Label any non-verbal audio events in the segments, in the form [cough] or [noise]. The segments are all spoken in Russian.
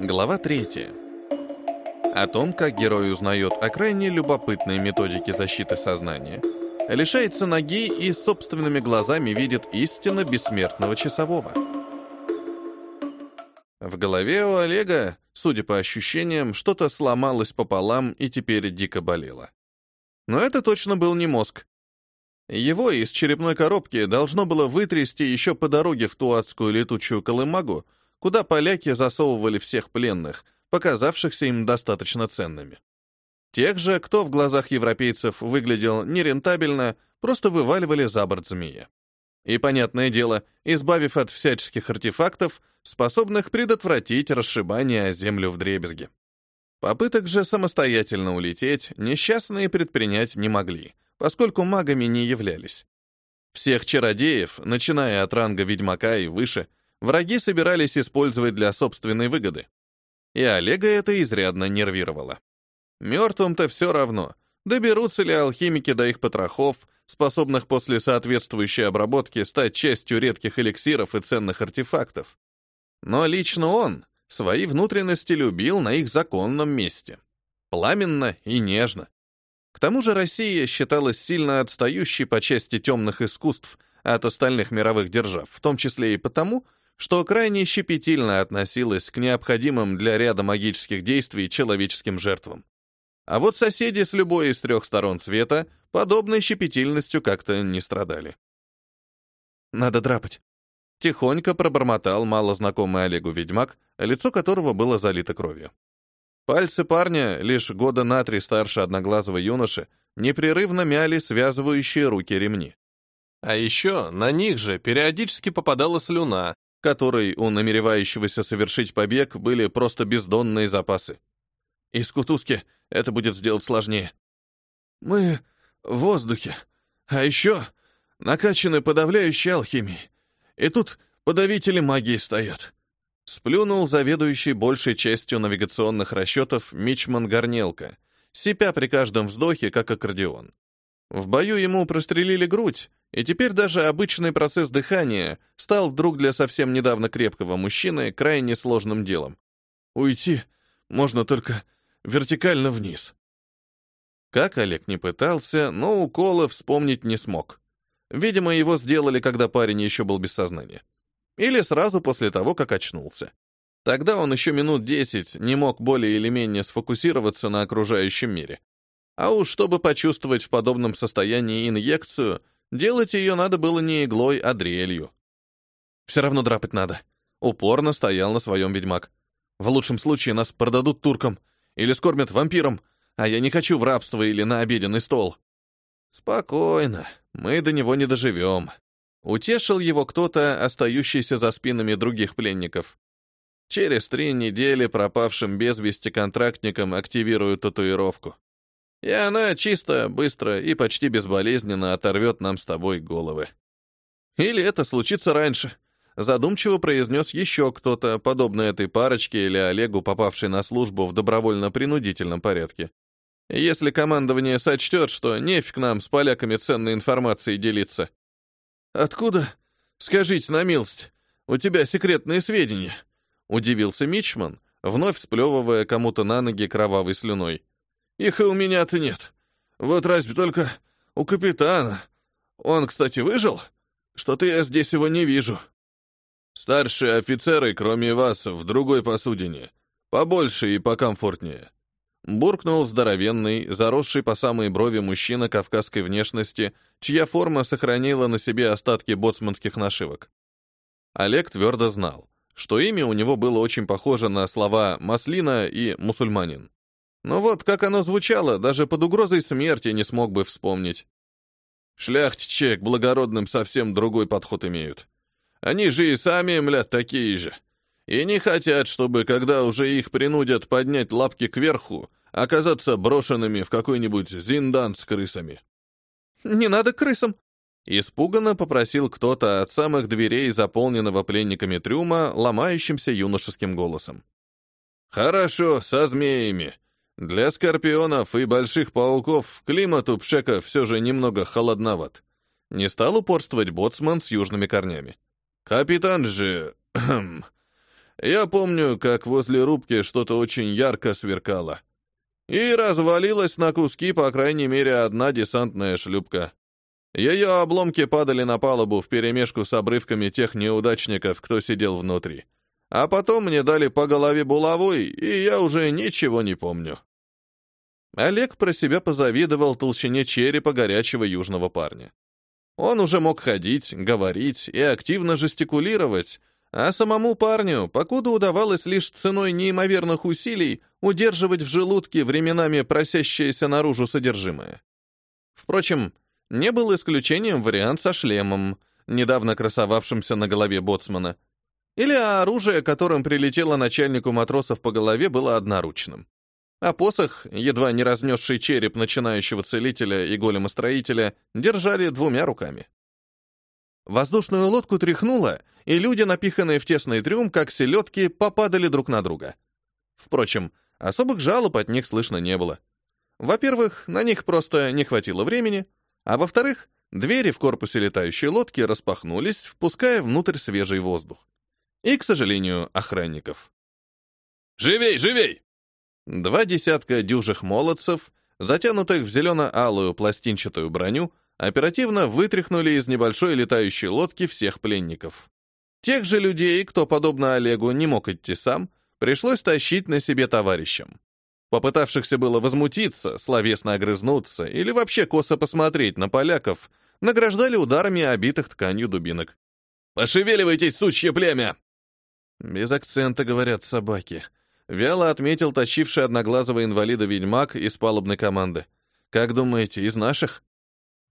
Глава 3. О том, как герой узнает о крайне любопытной методике защиты сознания, лишается ноги и собственными глазами видит истинно бессмертного часового. В голове у Олега, судя по ощущениям, что-то сломалось пополам и теперь дико болело. Но это точно был не мозг. Его из черепной коробки должно было вытрясти еще по дороге в Туатскую летучую колымагу, куда поляки засовывали всех пленных, показавшихся им достаточно ценными. Тех же, кто в глазах европейцев выглядел нерентабельно, просто вываливали за борт змея. И, понятное дело, избавив от всяческих артефактов, способных предотвратить расшибание о землю в дребезге. Попыток же самостоятельно улететь несчастные предпринять не могли, поскольку магами не являлись. Всех чародеев, начиная от ранга ведьмака и выше, враги собирались использовать для собственной выгоды. И Олега это изрядно нервировало. Мертвым-то все равно, доберутся ли алхимики до их потрохов, способных после соответствующей обработки стать частью редких эликсиров и ценных артефактов. Но лично он свои внутренности любил на их законном месте. Пламенно и нежно. К тому же Россия считалась сильно отстающей по части темных искусств от остальных мировых держав, в том числе и потому, что крайне щепетильно относилась к необходимым для ряда магических действий человеческим жертвам. А вот соседи с любой из трех сторон света подобной щепетильностью как-то не страдали. «Надо драпать», — тихонько пробормотал малознакомый Олегу ведьмак, лицо которого было залито кровью. Пальцы парня, лишь года на три старше одноглазого юноши, непрерывно мяли связывающие руки ремни. А еще на них же периодически попадала слюна, которой у намеревающегося совершить побег были просто бездонные запасы. Из кутузки это будет сделать сложнее. Мы в воздухе, а еще накачаны подавляющей алхимией. И тут подавители магии стоят. Сплюнул заведующий большей частью навигационных расчетов Мичман Горнелка, сипя при каждом вздохе, как аккордеон. В бою ему прострелили грудь, и теперь даже обычный процесс дыхания стал вдруг для совсем недавно крепкого мужчины крайне сложным делом. Уйти можно только вертикально вниз. Как Олег не пытался, но укола вспомнить не смог. Видимо, его сделали, когда парень еще был без сознания. Или сразу после того, как очнулся. Тогда он еще минут десять не мог более или менее сфокусироваться на окружающем мире. А уж чтобы почувствовать в подобном состоянии инъекцию, делать ее надо было не иглой, а дрелью. Все равно драпать надо. Упорно стоял на своем ведьмак. В лучшем случае нас продадут туркам или скормят вампирам, а я не хочу в рабство или на обеденный стол. Спокойно, мы до него не доживем. Утешил его кто-то, остающийся за спинами других пленников. Через три недели пропавшим без вести контрактникам активируют татуировку. И она чисто, быстро и почти безболезненно оторвет нам с тобой головы. Или это случится раньше, задумчиво произнес еще кто-то, подобно этой парочке или Олегу, попавший на службу в добровольно-принудительном порядке. Если командование сочтет, что нефиг нам с поляками ценной информацией делиться. «Откуда? Скажите на милость, у тебя секретные сведения?» — удивился Мичман, вновь сплевывая кому-то на ноги кровавой слюной. «Их и у меня-то нет. Вот разве только у капитана. Он, кстати, выжил? Что-то я здесь его не вижу». «Старшие офицеры, кроме вас, в другой посудине. Побольше и покомфортнее», буркнул здоровенный, заросший по самые брови мужчина кавказской внешности, чья форма сохранила на себе остатки боцманских нашивок. Олег твердо знал, что имя у него было очень похоже на слова «маслина» и «мусульманин». Но вот как оно звучало, даже под угрозой смерти не смог бы вспомнить. Шляхтичи к благородным совсем другой подход имеют. Они же и сами, млят, такие же. И не хотят, чтобы, когда уже их принудят поднять лапки кверху, оказаться брошенными в какой-нибудь зиндан с крысами. «Не надо крысам!» Испуганно попросил кто-то от самых дверей заполненного пленниками трюма ломающимся юношеским голосом. «Хорошо, со змеями. Для скорпионов и больших пауков климат у Пшека все же немного холодноват». Не стал упорствовать боцман с южными корнями. «Капитан же... [clears throat] Я помню, как возле рубки что-то очень ярко сверкало. И развалилась на куски, по крайней мере, одна десантная шлюпка. Ее обломки падали на палубу вперемешку с обрывками тех неудачников, кто сидел внутри. А потом мне дали по голове булавой, и я уже ничего не помню. Олег про себя позавидовал толщине черепа горячего южного парня. Он уже мог ходить, говорить и активно жестикулировать, а самому парню, покуда удавалось лишь ценой неимоверных усилий удерживать в желудке временами просящееся наружу содержимое. Впрочем, не был исключением вариант со шлемом, недавно красовавшимся на голове боцмана. Или оружие, которым прилетело начальнику матросов по голове, было одноручным. А посох, едва не разнесший череп начинающего целителя и големостроителя, держали двумя руками. Воздушную лодку тряхнуло, и люди, напиханные в тесный трюм, как селедки, попадали друг на друга. Впрочем, особых жалоб от них слышно не было. Во-первых, на них просто не хватило времени, а во-вторых, двери в корпусе летающей лодки распахнулись, впуская внутрь свежий воздух. И, к сожалению, охранников. «Живей, живей!» Два десятка дюжих молодцев, затянутых в зелено-алую пластинчатую броню, оперативно вытряхнули из небольшой летающей лодки всех пленников. Тех же людей, кто, подобно Олегу, не мог идти сам, пришлось тащить на себе товарищам. Попытавшихся было возмутиться, словесно огрызнуться или вообще косо посмотреть на поляков, награждали ударами обитых тканью дубинок. «Пошевеливайтесь, сучье племя!» Без акцента говорят собаки. Вяло отметил тащивший одноглазого инвалида ведьмак из палубной команды. «Как думаете, из наших?»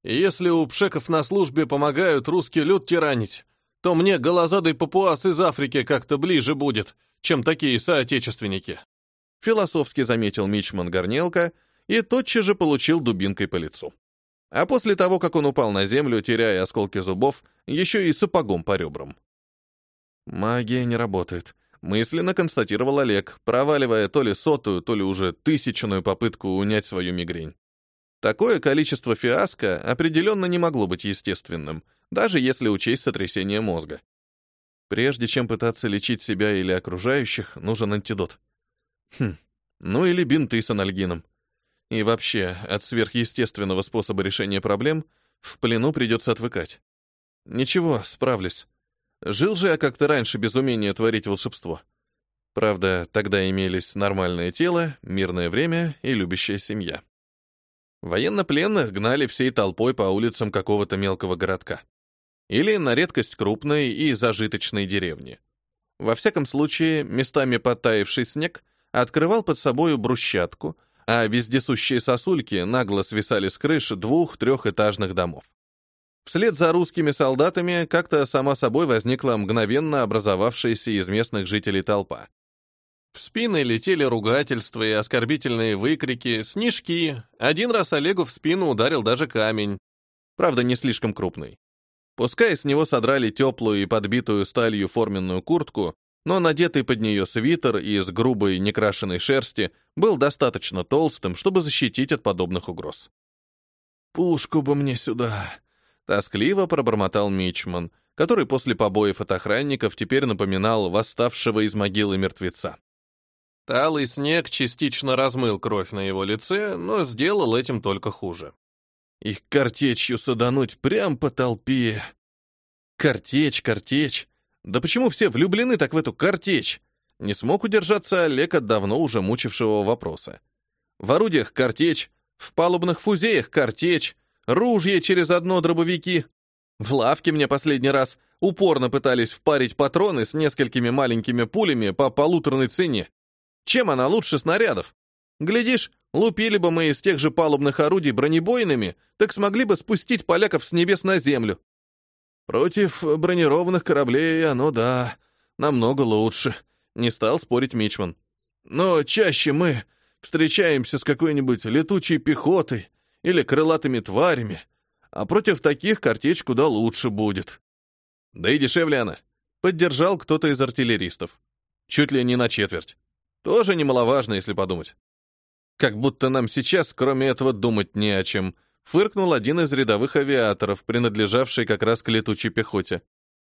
Если у пшеков на службе помогают русский люд тиранить, то мне голозадый папуас из Африки как-то ближе будет, чем такие соотечественники. Философски заметил Мичман Горнелка и тотчас же получил дубинкой по лицу. А после того, как он упал на землю, теряя осколки зубов, еще и сапогом по ребрам. «Магия не работает», — мысленно констатировал Олег, проваливая то ли сотую, то ли уже тысячную попытку унять свою мигрень. Такое количество фиаско определенно не могло быть естественным, даже если учесть сотрясение мозга. Прежде чем пытаться лечить себя или окружающих, нужен антидот. Хм, ну или бинты с анальгином. И вообще, от сверхъестественного способа решения проблем в плену придется отвыкать. Ничего, справлюсь. Жил же я как-то раньше без умения творить волшебство. Правда, тогда имелись нормальное тело, мирное время и любящая семья. Военнопленных гнали всей толпой по улицам какого-то мелкого городка. Или на редкость крупной и зажиточной деревни. Во всяком случае, местами подтаявший снег открывал под собою брусчатку, а вездесущие сосульки нагло свисали с крыш двух-трехэтажных домов. Вслед за русскими солдатами как-то сама собой возникла мгновенно образовавшаяся из местных жителей толпа. В спины летели ругательства и оскорбительные выкрики, снежки. Один раз Олегу в спину ударил даже камень. Правда, не слишком крупный. Пускай с него содрали теплую и подбитую сталью форменную куртку, но надетый под нее свитер из грубой некрашенной шерсти был достаточно толстым, чтобы защитить от подобных угроз. «Пушку бы мне сюда!» — тоскливо пробормотал Мичман, который после побоев от охранников теперь напоминал восставшего из могилы мертвеца. Талый снег частично размыл кровь на его лице, но сделал этим только хуже. Их картечью садануть прям по толпе. Картечь, картечь. Да почему все влюблены так в эту картечь? Не смог удержаться Олег от давно уже мучившего вопроса. В орудиях картечь, в палубных фузеях картечь, ружья через одно дробовики. В лавке мне последний раз упорно пытались впарить патроны с несколькими маленькими пулями по полуторной цене. Чем она лучше снарядов? Глядишь, лупили бы мы из тех же палубных орудий бронебойными, так смогли бы спустить поляков с небес на землю. Против бронированных кораблей оно, да, намного лучше, не стал спорить Мичман. Но чаще мы встречаемся с какой-нибудь летучей пехотой или крылатыми тварями, а против таких картечь куда лучше будет. Да и дешевле она. Поддержал кто-то из артиллеристов. Чуть ли не на четверть. Тоже немаловажно, если подумать. Как будто нам сейчас, кроме этого, думать не о чем, фыркнул один из рядовых авиаторов, принадлежавший как раз к летучей пехоте.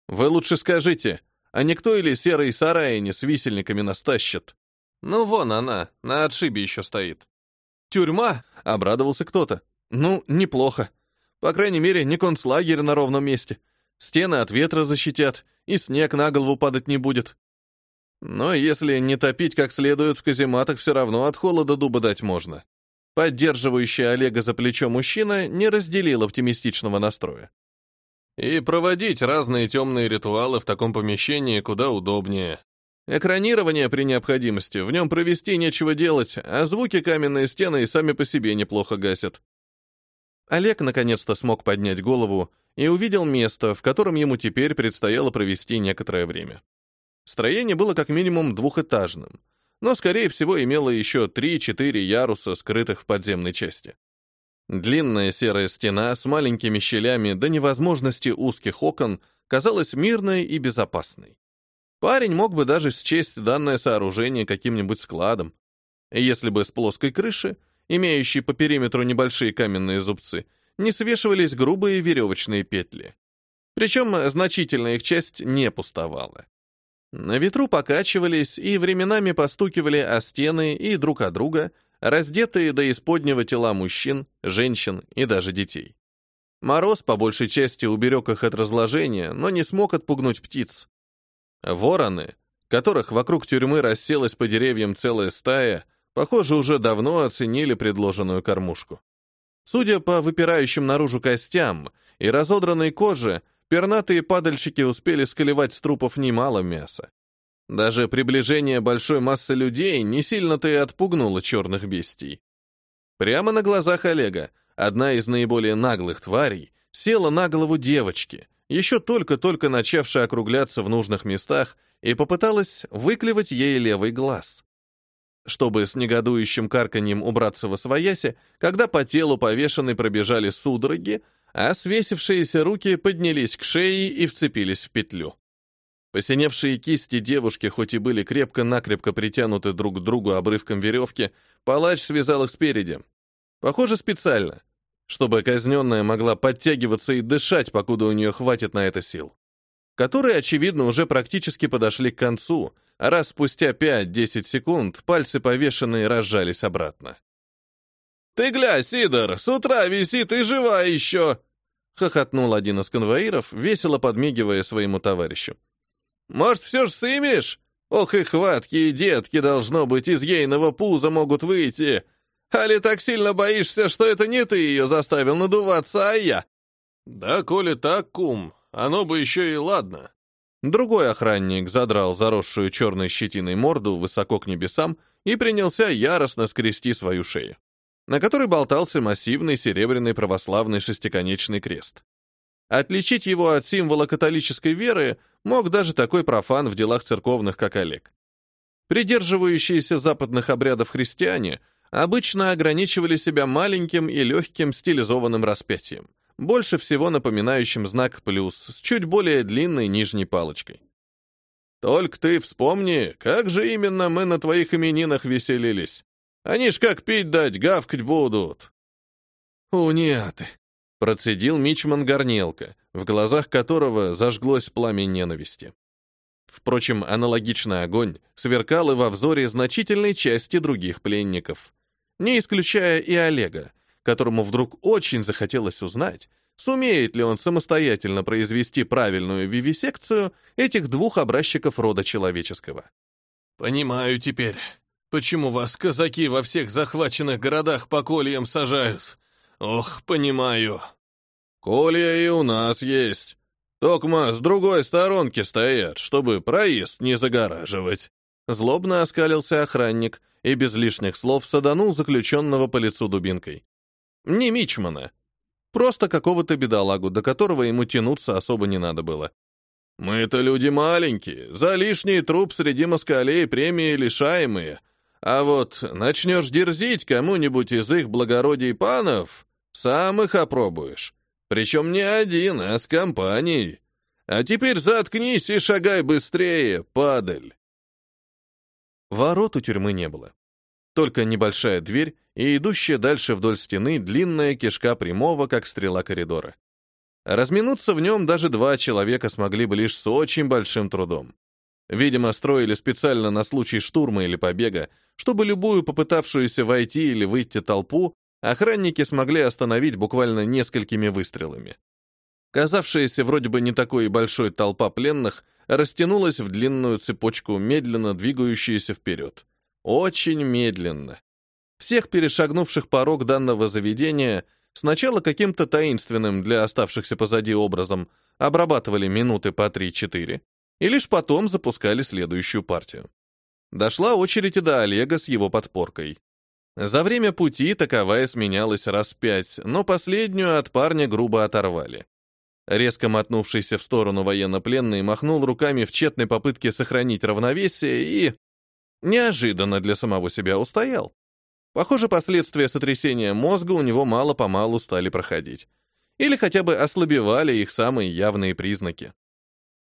Вы лучше скажите, а никто или серый сарай не с висельниками настащит. Ну вон она, на отшибе еще стоит. «Тюрьма?» — обрадовался кто-то. «Ну, неплохо. По крайней мере, не концлагерь на ровном месте. Стены от ветра защитят, и снег на голову падать не будет. Но если не топить как следует в казематах, все равно от холода дуба дать можно». Поддерживающий Олега за плечо мужчина не разделил оптимистичного настроя. И проводить разные темные ритуалы в таком помещении куда удобнее. Экранирование при необходимости, в нем провести нечего делать, а звуки каменные стены и сами по себе неплохо гасят. Олег наконец-то смог поднять голову и увидел место, в котором ему теперь предстояло провести некоторое время. Строение было как минимум двухэтажным, но, скорее всего, имело еще 3-4 яруса, скрытых в подземной части. Длинная серая стена с маленькими щелями до невозможности узких окон казалась мирной и безопасной. Парень мог бы даже счесть данное сооружение каким-нибудь складом. Если бы с плоской крыши, имеющей по периметру небольшие каменные зубцы, не свешивались грубые веревочные петли. Причем значительная их часть не пустовала. На ветру покачивались и временами постукивали о стены и друг о друга, раздетые до исподнего тела мужчин, женщин и даже детей. Мороз по большей части уберег их от разложения, но не смог отпугнуть птиц. Вороны, которых вокруг тюрьмы расселась по деревьям целая стая, похоже, уже давно оценили предложенную кормушку. Судя по выпирающим наружу костям и разодранной коже, пернатые падальщики успели сколевать с трупов немало мяса. Даже приближение большой массы людей не сильно-то и отпугнуло черных бестий. Прямо на глазах Олега одна из наиболее наглых тварей села на голову девочки, еще только-только начавшая округляться в нужных местах, и попыталась выклевать ей левый глаз. Чтобы с негодующим карканьем убраться во своясе, когда по телу повешенной пробежали судороги, а свесившиеся руки поднялись к шее и вцепились в петлю. Посиневшие кисти девушки, хоть и были крепко-накрепко притянуты друг к другу обрывком веревки, палач связал их спереди. Похоже, специально, чтобы казненная могла подтягиваться и дышать, покуда у нее хватит на это сил. Которые, очевидно, уже практически подошли к концу, а раз спустя 5-10 секунд пальцы повешенные разжались обратно. «Ты гля, Сидор, с утра висит и жива еще!» — хохотнул один из конвоиров, весело подмигивая своему товарищу. «Может, все ж сымешь? Ох и хваткие детки, должно быть, из ейного пуза могут выйти!» Али так сильно боишься, что это не ты ее заставил надуваться, а я?» «Да, коли так, кум, оно бы еще и ладно». Другой охранник задрал заросшую черной щетиной морду высоко к небесам и принялся яростно скрести свою шею, на которой болтался массивный серебряный православный шестиконечный крест. Отличить его от символа католической веры мог даже такой профан в делах церковных, как Олег. Придерживающиеся западных обрядов христиане — обычно ограничивали себя маленьким и легким стилизованным распятием, больше всего напоминающим знак «плюс» с чуть более длинной нижней палочкой. «Только ты вспомни, как же именно мы на твоих именинах веселились. Они ж как пить дать, гавкать будут». «У нет», — процедил Мичман Горнелка, в глазах которого зажглось пламя ненависти. Впрочем, аналогичный огонь сверкал и во взоре значительной части других пленников не исключая и Олега, которому вдруг очень захотелось узнать, сумеет ли он самостоятельно произвести правильную вивисекцию этих двух образчиков рода человеческого. «Понимаю теперь, почему вас казаки во всех захваченных городах по кольям сажают. Ох, понимаю». «Колья и у нас есть. Токма с другой сторонки стоят, чтобы проезд не загораживать». Злобно оскалился охранник, и без лишних слов саданул заключенного по лицу дубинкой. Не Мичмана. Просто какого-то бедолагу, до которого ему тянуться особо не надо было. «Мы-то люди маленькие, за лишний труп среди москалей премии лишаемые. А вот начнешь дерзить кому-нибудь из их благородий панов, сам их опробуешь. Причем не один, а с компанией. А теперь заткнись и шагай быстрее, падаль!» Ворот у тюрьмы не было. Только небольшая дверь и идущая дальше вдоль стены длинная кишка прямого, как стрела коридора. Разминуться в нем даже два человека смогли бы лишь с очень большим трудом. Видимо, строили специально на случай штурма или побега, чтобы любую попытавшуюся войти или выйти толпу охранники смогли остановить буквально несколькими выстрелами. Казавшаяся вроде бы не такой большой толпа пленных растянулась в длинную цепочку, медленно двигающуюся вперед. Очень медленно. Всех перешагнувших порог данного заведения сначала каким-то таинственным для оставшихся позади образом обрабатывали минуты по 3-4, и лишь потом запускали следующую партию. Дошла очередь и до Олега с его подпоркой. За время пути таковая сменялась раз пять, но последнюю от парня грубо оторвали. Резко мотнувшийся в сторону военнопленный махнул руками в тщетной попытке сохранить равновесие и... Неожиданно для самого себя устоял. Похоже, последствия сотрясения мозга у него мало-помалу стали проходить. Или хотя бы ослабевали их самые явные признаки.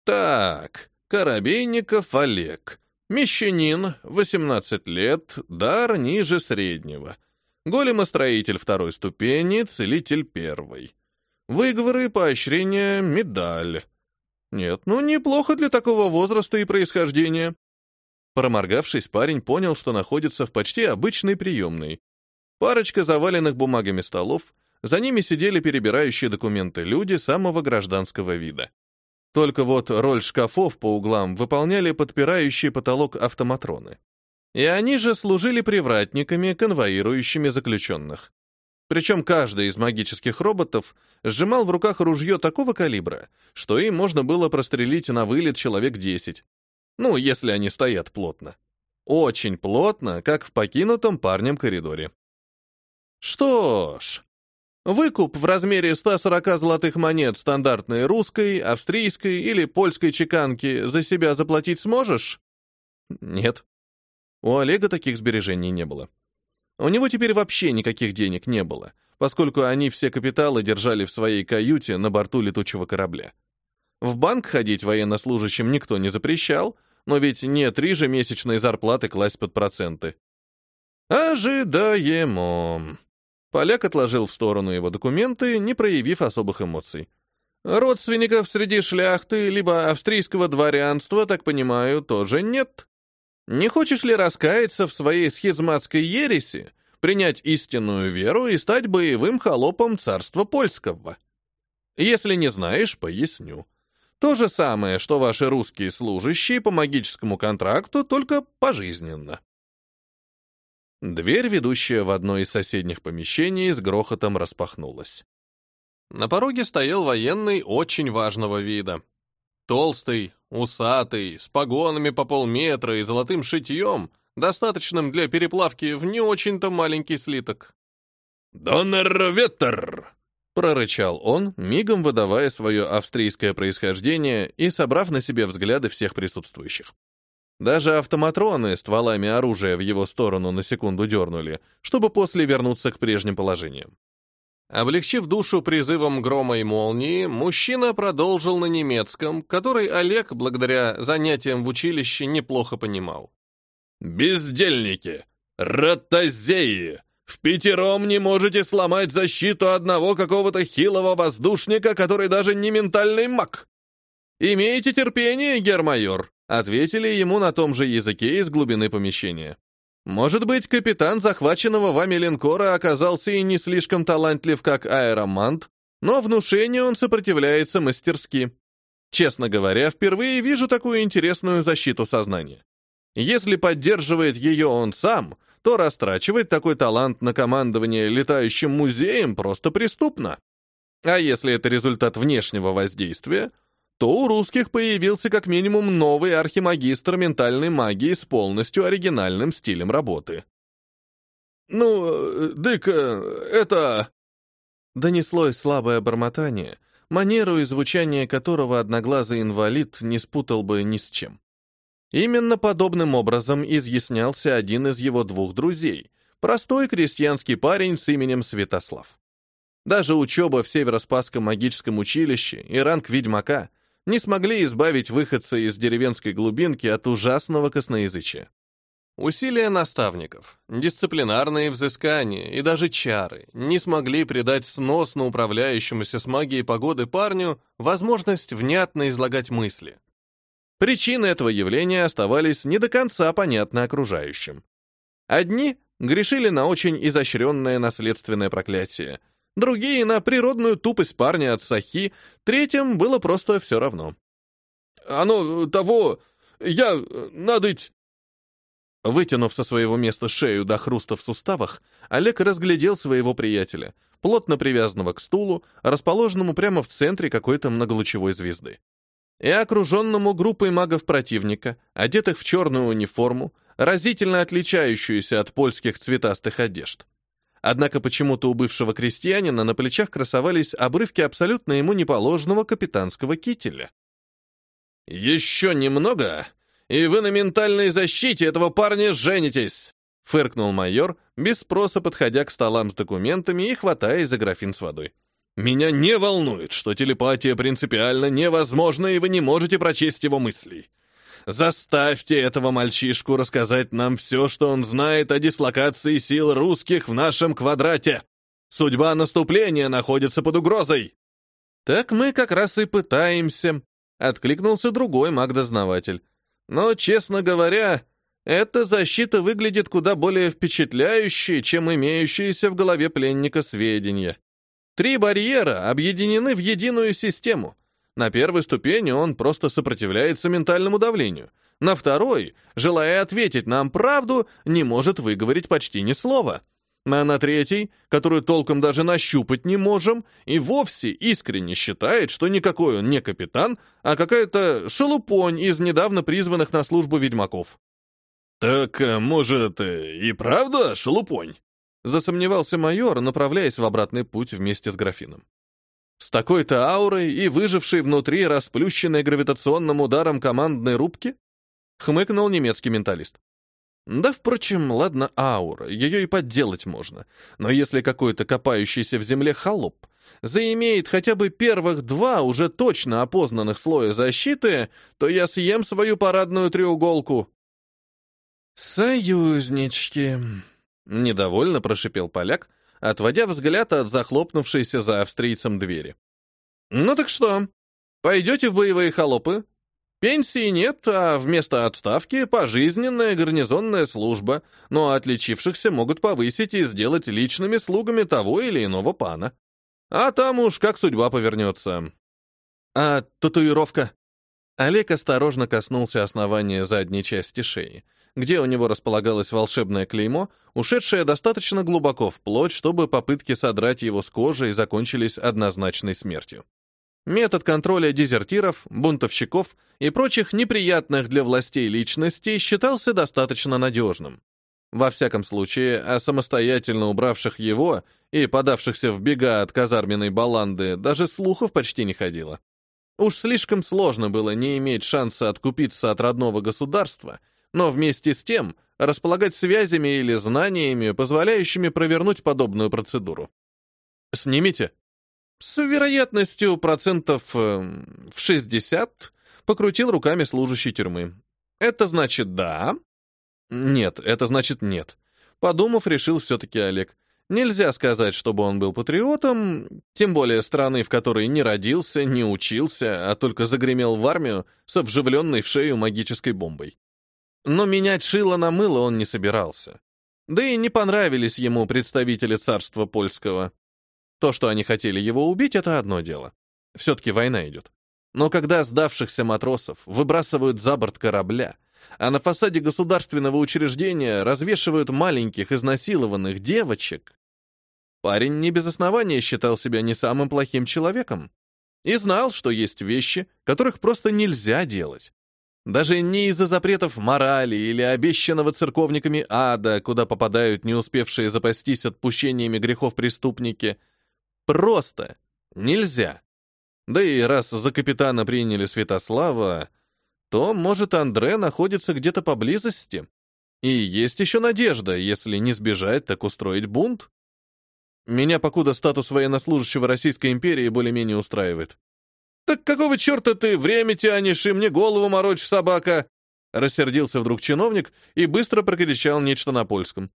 Так, Коробейников Олег. Мещанин, 18 лет, дар ниже среднего. Големостроитель второй ступени, целитель первой. Выговоры, поощрения, медаль. Нет, ну неплохо для такого возраста и происхождения. Проморгавшись, парень понял, что находится в почти обычной приемной. Парочка заваленных бумагами столов, за ними сидели перебирающие документы люди самого гражданского вида. Только вот роль шкафов по углам выполняли подпирающие потолок автоматроны. И они же служили привратниками, конвоирующими заключенных. Причем каждый из магических роботов сжимал в руках ружье такого калибра, что им можно было прострелить на вылет человек 10. Ну, если они стоят плотно. Очень плотно, как в покинутом парнем коридоре. Что ж, Выкуп в размере 140 золотых монет стандартной русской, австрийской или польской чеканки за себя заплатить сможешь? Нет. У Олега таких сбережений не было. У него теперь вообще никаких денег не было, поскольку они все капиталы держали в своей каюте на борту летучего корабля. В банк ходить военнослужащим никто не запрещал, но ведь не три же месячные зарплаты класть под проценты. Ожидаемо. Поляк отложил в сторону его документы, не проявив особых эмоций. Родственников среди шляхты либо австрийского дворянства, так понимаю, тоже нет. Не хочешь ли раскаяться в своей схизматской ереси, принять истинную веру и стать боевым холопом царства польского? Если не знаешь, поясню. То же самое, что ваши русские служащие по магическому контракту, только пожизненно. Дверь, ведущая в одно из соседних помещений, с грохотом распахнулась. На пороге стоял военный очень важного вида. Толстый, усатый, с погонами по полметра и золотым шитьем, достаточным для переплавки в не очень-то маленький слиток. «Донер Веттер!» — прорычал он, мигом выдавая свое австрийское происхождение и собрав на себе взгляды всех присутствующих. Даже автоматроны стволами оружия в его сторону на секунду дернули, чтобы после вернуться к прежним положениям. Облегчив душу призывом грома и молнии, мужчина продолжил на немецком, который Олег, благодаря занятиям в училище, неплохо понимал. «Бездельники! Ротозеи! В пятером не можете сломать защиту одного какого-то хилого воздушника, который даже не ментальный маг! Имейте терпение, гермайор, Ответили ему на том же языке из глубины помещения. Может быть, капитан захваченного вами линкора оказался и не слишком талантлив, как аэромант, но внушению он сопротивляется мастерски. Честно говоря, впервые вижу такую интересную защиту сознания. Если поддерживает ее он сам, то растрачивать такой талант на командование летающим музеем просто преступно. А если это результат внешнего воздействия, то у русских появился как минимум новый архимагистр ментальной магии с полностью оригинальным стилем работы. «Ну, дык, это...» Донеслось слабое бормотание, манеру и звучание которого одноглазый инвалид не спутал бы ни с чем. Именно подобным образом изъяснялся один из его двух друзей, простой крестьянский парень с именем Святослав. Даже учеба в Северо-Спасском магическом училище и ранг ведьмака — не смогли избавить выходца из деревенской глубинки от ужасного косноязычия. Усилия наставников, дисциплинарные взыскания и даже чары не смогли придать сносно управляющемуся с магией погоды парню возможность внятно излагать мысли. Причины этого явления оставались не до конца понятны окружающим. Одни грешили на очень изощренное наследственное проклятие, другие — на природную тупость парня от Сахи, третьим было просто все равно. «Оно того... Я... надыть...» Вытянув со своего места шею до хруста в суставах, Олег разглядел своего приятеля, плотно привязанного к стулу, расположенному прямо в центре какой-то многолучевой звезды. И окруженному группой магов противника, одетых в черную униформу, разительно отличающуюся от польских цветастых одежд. Однако почему-то у бывшего крестьянина на плечах красовались обрывки абсолютно ему неположенного капитанского кителя. «Еще немного, и вы на ментальной защите этого парня женитесь!» — фыркнул майор, без спроса подходя к столам с документами и хватая за графин с водой. «Меня не волнует, что телепатия принципиально невозможна, и вы не можете прочесть его мыслей. Заставьте этого мальчишку рассказать нам все, что он знает о дислокации сил русских в нашем квадрате. Судьба наступления находится под угрозой». «Так мы как раз и пытаемся», — откликнулся другой маг-дознаватель. «Но, честно говоря, эта защита выглядит куда более впечатляющей, чем имеющиеся в голове пленника сведения. Три барьера объединены в единую систему, на первой ступени он просто сопротивляется ментальному давлению. На второй, желая ответить нам правду, не может выговорить почти ни слова. А на третьей, которую толком даже нащупать не можем, и вовсе искренне считает, что никакой он не капитан, а какая-то шелупонь из недавно призванных на службу ведьмаков. «Так, э, может, э, и правда шелупонь?» Засомневался майор, направляясь в обратный путь вместе с графином. С такой-то аурой и выжившей внутри расплющенной гравитационным ударом командной рубки? Хмыкнул немецкий менталист. Да, впрочем, ладно, аура, ее и подделать можно. Но если какой-то копающийся в земле холоп заимеет хотя бы первых два уже точно опознанных слоя защиты, то я съем свою парадную треуголку. «Союзнички», — недовольно прошипел поляк, — отводя взгляд от захлопнувшейся за австрийцем двери. «Ну так что, пойдете в боевые холопы? Пенсии нет, а вместо отставки пожизненная гарнизонная служба, но отличившихся могут повысить и сделать личными слугами того или иного пана. А там уж как судьба повернется. А татуировка?» Олег осторожно коснулся основания задней части шеи где у него располагалось волшебное клеймо, ушедшее достаточно глубоко вплоть, чтобы попытки содрать его с кожи и закончились однозначной смертью. Метод контроля дезертиров, бунтовщиков и прочих неприятных для властей личностей считался достаточно надежным. Во всяком случае, о самостоятельно убравших его и подавшихся в бега от казарменной баланды даже слухов почти не ходило. Уж слишком сложно было не иметь шанса откупиться от родного государства но вместе с тем располагать связями или знаниями, позволяющими провернуть подобную процедуру. Снимите. С вероятностью процентов э, в 60 покрутил руками служащий тюрьмы. Это значит да? Нет, это значит нет. Подумав, решил все-таки Олег. Нельзя сказать, чтобы он был патриотом, тем более страны, в которой не родился, не учился, а только загремел в армию с обживленной в шею магической бомбой. Но менять шило на мыло он не собирался. Да и не понравились ему представители царства польского. То, что они хотели его убить, это одно дело. Все-таки война идет. Но когда сдавшихся матросов выбрасывают за борт корабля, а на фасаде государственного учреждения развешивают маленьких изнасилованных девочек, парень не без основания считал себя не самым плохим человеком и знал, что есть вещи, которых просто нельзя делать. Даже не из-за запретов морали или обещанного церковниками ада, куда попадают не успевшие запастись отпущениями грехов преступники. Просто нельзя. Да и раз за капитана приняли Святослава, то, может, Андре находится где-то поблизости. И есть еще надежда, если не сбежать, так устроить бунт. Меня, покуда статус военнослужащего Российской империи более-менее устраивает. «Так какого черта ты время тянешь и мне голову морочь, собака?» Рассердился вдруг чиновник и быстро прокричал нечто на польском.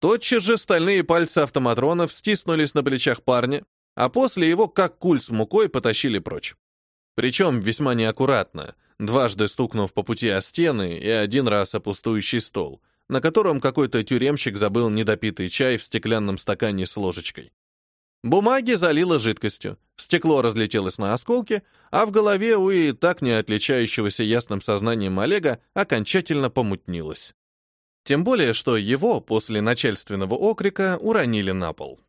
Тотчас же стальные пальцы автоматронов стиснулись на плечах парня, а после его, как куль с мукой, потащили прочь. Причем весьма неаккуратно, дважды стукнув по пути о стены и один раз о пустующий стол, на котором какой-то тюремщик забыл недопитый чай в стеклянном стакане с ложечкой. Бумаги залило жидкостью, стекло разлетелось на осколки, а в голове у и так не отличающегося ясным сознанием Олега окончательно помутнилось. Тем более, что его после начальственного окрика уронили на пол.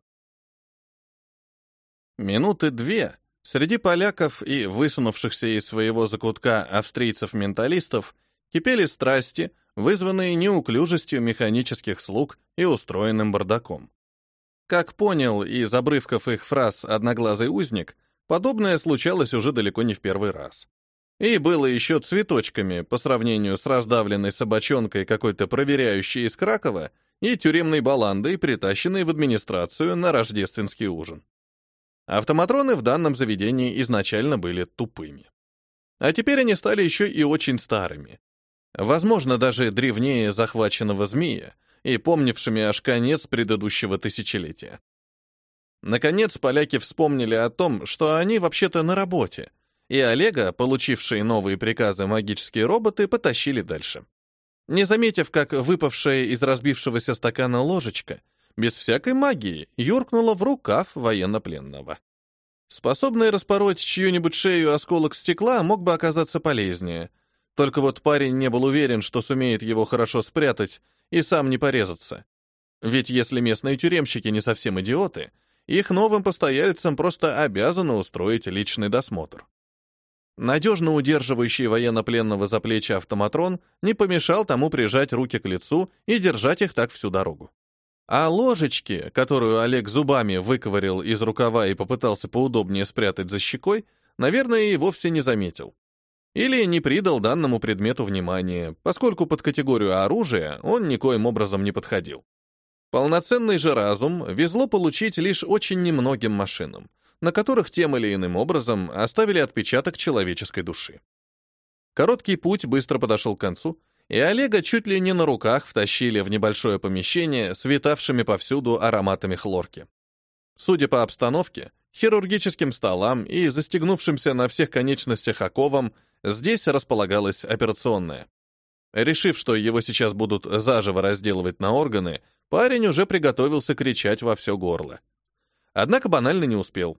Минуты две среди поляков и высунувшихся из своего закутка австрийцев-менталистов кипели страсти, вызванные неуклюжестью механических слуг и устроенным бардаком. Как понял из обрывков их фраз «одноглазый узник», подобное случалось уже далеко не в первый раз. И было еще цветочками по сравнению с раздавленной собачонкой какой-то проверяющей из Кракова и тюремной баландой, притащенной в администрацию на рождественский ужин. Автоматроны в данном заведении изначально были тупыми. А теперь они стали еще и очень старыми. Возможно, даже древнее захваченного змея, и помнившими аж конец предыдущего тысячелетия. Наконец, поляки вспомнили о том, что они вообще-то на работе, и Олега, получившие новые приказы магические роботы, потащили дальше. Не заметив, как выпавшая из разбившегося стакана ложечка, без всякой магии, юркнула в рукав военнопленного. Способный распороть чью-нибудь шею осколок стекла мог бы оказаться полезнее. Только вот парень не был уверен, что сумеет его хорошо спрятать, и сам не порезаться. Ведь если местные тюремщики не совсем идиоты, их новым постояльцам просто обязаны устроить личный досмотр. Надежно удерживающий военнопленного за плечи автоматрон не помешал тому прижать руки к лицу и держать их так всю дорогу. А ложечки, которую Олег зубами выковырял из рукава и попытался поудобнее спрятать за щекой, наверное, и вовсе не заметил. Или не придал данному предмету внимания, поскольку под категорию оружия он никоим образом не подходил. Полноценный же разум везло получить лишь очень немногим машинам, на которых тем или иным образом оставили отпечаток человеческой души. Короткий путь быстро подошел к концу, и Олега чуть ли не на руках втащили в небольшое помещение с витавшими повсюду ароматами хлорки. Судя по обстановке, хирургическим столам и застегнувшимся на всех конечностях оковам, Здесь располагалась операционная. Решив, что его сейчас будут заживо разделывать на органы, парень уже приготовился кричать во все горло. Однако банально не успел.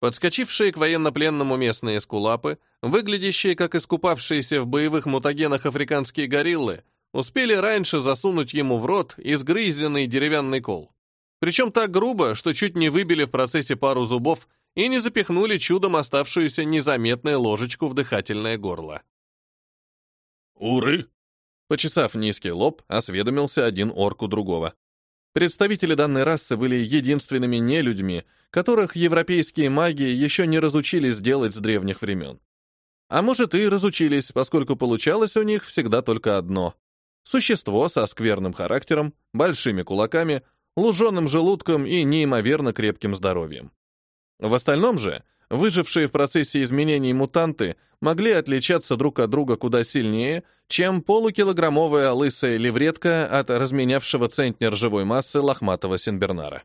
Подскочившие к военнопленному местные скулапы, выглядящие как искупавшиеся в боевых мутагенах африканские гориллы, успели раньше засунуть ему в рот изгрызенный деревянный кол. Причем так грубо, что чуть не выбили в процессе пару зубов и не запихнули чудом оставшуюся незаметной ложечку в дыхательное горло. «Уры!» Почесав низкий лоб, осведомился один орк у другого. Представители данной расы были единственными нелюдьми, которых европейские маги еще не разучились делать с древних времен. А может и разучились, поскольку получалось у них всегда только одно. Существо со скверным характером, большими кулаками, луженым желудком и неимоверно крепким здоровьем. В остальном же, выжившие в процессе изменений мутанты могли отличаться друг от друга куда сильнее, чем полукилограммовая лысая левретка от разменявшего центнер живой массы лохматого Синбернара.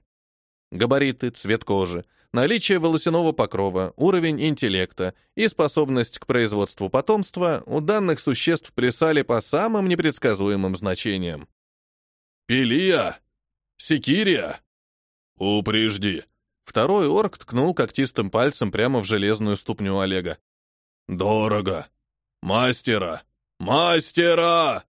Габариты, цвет кожи, наличие волосяного покрова, уровень интеллекта и способность к производству потомства у данных существ плясали по самым непредсказуемым значениям. «Пилия! Секирия! Упрежди!» Второй орк ткнул когтистым пальцем прямо в железную ступню Олега. «Дорого! Мастера! Мастера!»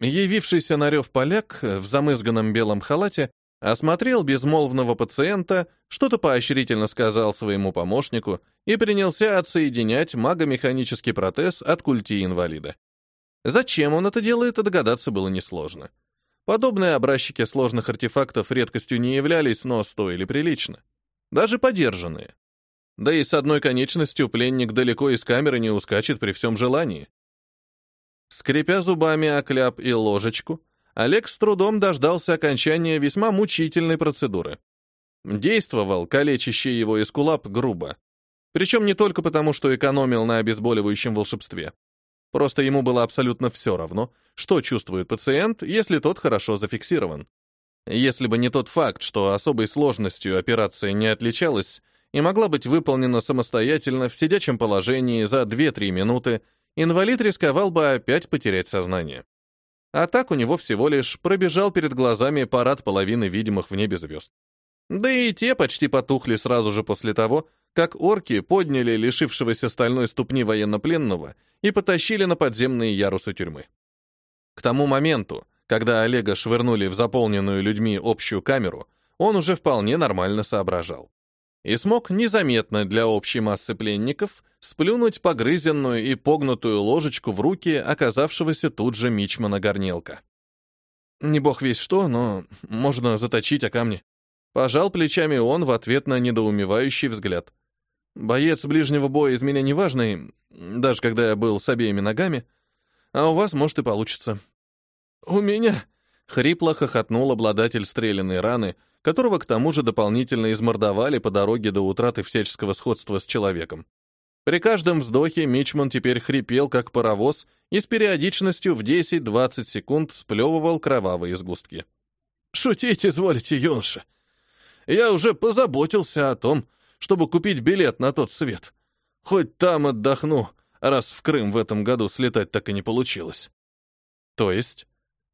Явившийся на рев поляк в замызганном белом халате осмотрел безмолвного пациента, что-то поощрительно сказал своему помощнику и принялся отсоединять магомеханический протез от культи инвалида. Зачем он это делает, догадаться было несложно. Подобные образчики сложных артефактов редкостью не являлись, но стоили прилично. Даже подержанные. Да и с одной конечностью пленник далеко из камеры не ускачет при всем желании. Скрипя зубами о кляп и ложечку, Олег с трудом дождался окончания весьма мучительной процедуры. Действовал, калечащий его эскулап, грубо. Причем не только потому, что экономил на обезболивающем волшебстве. Просто ему было абсолютно все равно, что чувствует пациент, если тот хорошо зафиксирован. Если бы не тот факт, что особой сложностью операция не отличалась и могла быть выполнена самостоятельно в сидячем положении за 2-3 минуты, инвалид рисковал бы опять потерять сознание. А так у него всего лишь пробежал перед глазами парад половины видимых в небе звезд. Да и те почти потухли сразу же после того, как орки подняли лишившегося стальной ступни военнопленного и потащили на подземные ярусы тюрьмы. К тому моменту, когда Олега швырнули в заполненную людьми общую камеру, он уже вполне нормально соображал. И смог незаметно для общей массы пленников сплюнуть погрызенную и погнутую ложечку в руки оказавшегося тут же мичмана Горнелка. Не бог весь что, но можно заточить о камни. Пожал плечами он в ответ на недоумевающий взгляд. Боец ближнего боя из меня неважный, даже когда я был с обеими ногами, а у вас, может, и получится. У меня... Хрипло хохотнул обладатель стрелянной раны, которого к тому же дополнительно измордовали по дороге до утраты всяческого сходства с человеком. При каждом вздохе Мичман теперь хрипел, как паровоз, и с периодичностью в 10-20 секунд сплевывал кровавые сгустки. «Шутить изволите, юноша. Я уже позаботился о том, чтобы купить билет на тот свет. Хоть там отдохну, раз в Крым в этом году слетать так и не получилось. То есть,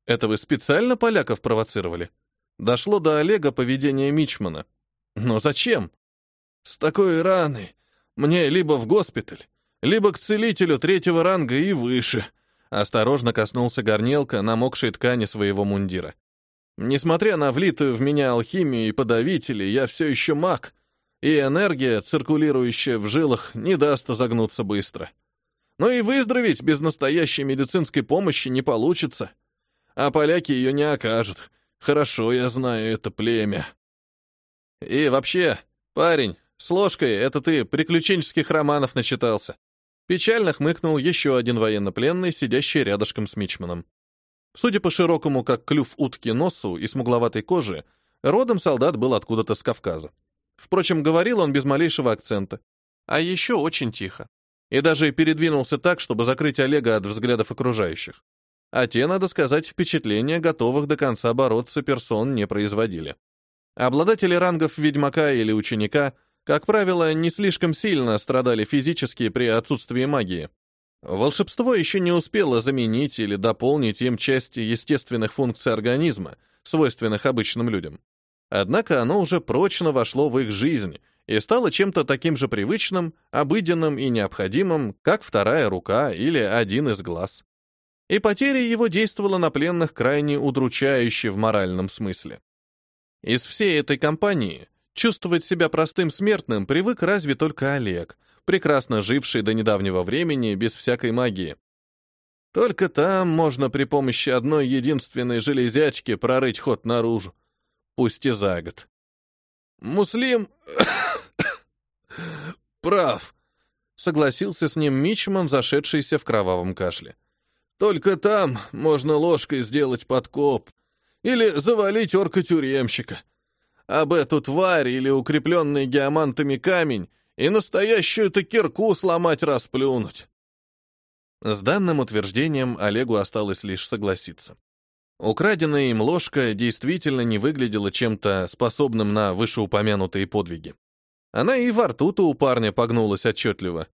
это вы специально поляков провоцировали? Дошло до Олега поведение Мичмана. Но зачем? С такой раной мне либо в госпиталь, либо к целителю третьего ранга и выше. Осторожно коснулся горнелка намокшей ткани своего мундира. Несмотря на влитую в меня алхимию и подавители, я все еще маг, и энергия, циркулирующая в жилах, не даст загнуться быстро. Но и выздороветь без настоящей медицинской помощи не получится. А поляки ее не окажут. Хорошо я знаю это племя. И вообще, парень, с ложкой это ты приключенческих романов начитался. Печально хмыкнул еще один военнопленный, сидящий рядышком с Мичманом. Судя по широкому, как клюв утки, носу и смугловатой коже, родом солдат был откуда-то с Кавказа. Впрочем, говорил он без малейшего акцента. А еще очень тихо. И даже передвинулся так, чтобы закрыть Олега от взглядов окружающих. А те, надо сказать, впечатления готовых до конца бороться персон не производили. Обладатели рангов ведьмака или ученика, как правило, не слишком сильно страдали физически при отсутствии магии. Волшебство еще не успело заменить или дополнить им части естественных функций организма, свойственных обычным людям. Однако оно уже прочно вошло в их жизнь и стало чем-то таким же привычным, обыденным и необходимым, как вторая рука или один из глаз. И потеря его действовала на пленных крайне удручающе в моральном смысле. Из всей этой компании чувствовать себя простым смертным привык разве только Олег, прекрасно живший до недавнего времени без всякой магии. Только там можно при помощи одной единственной железячки прорыть ход наружу пусть и за год. Муслим [coughs] прав, согласился с ним Мичман, зашедшийся в кровавом кашле. Только там можно ложкой сделать подкоп или завалить орка-тюремщика. Об эту тварь или укрепленный геомантами камень и настоящую-то кирку сломать расплюнуть. С данным утверждением Олегу осталось лишь согласиться. Украденная им ложка действительно не выглядела чем-то способным на вышеупомянутые подвиги. Она и во рту-то у парня погнулась отчетливо.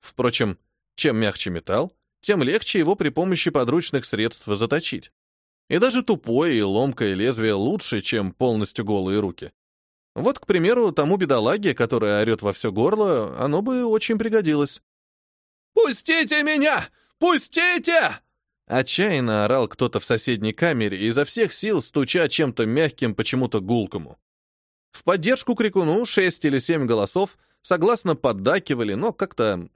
Впрочем, чем мягче металл, тем легче его при помощи подручных средств заточить. И даже тупое и ломкое лезвие лучше, чем полностью голые руки. Вот, к примеру, тому бедолаге, который орет во все горло, оно бы очень пригодилось. «Пустите меня! Пустите!» Отчаянно орал кто-то в соседней камере, изо всех сил стуча чем-то мягким, почему-то гулкому. В поддержку крикуну шесть или семь голосов согласно поддакивали, но как-то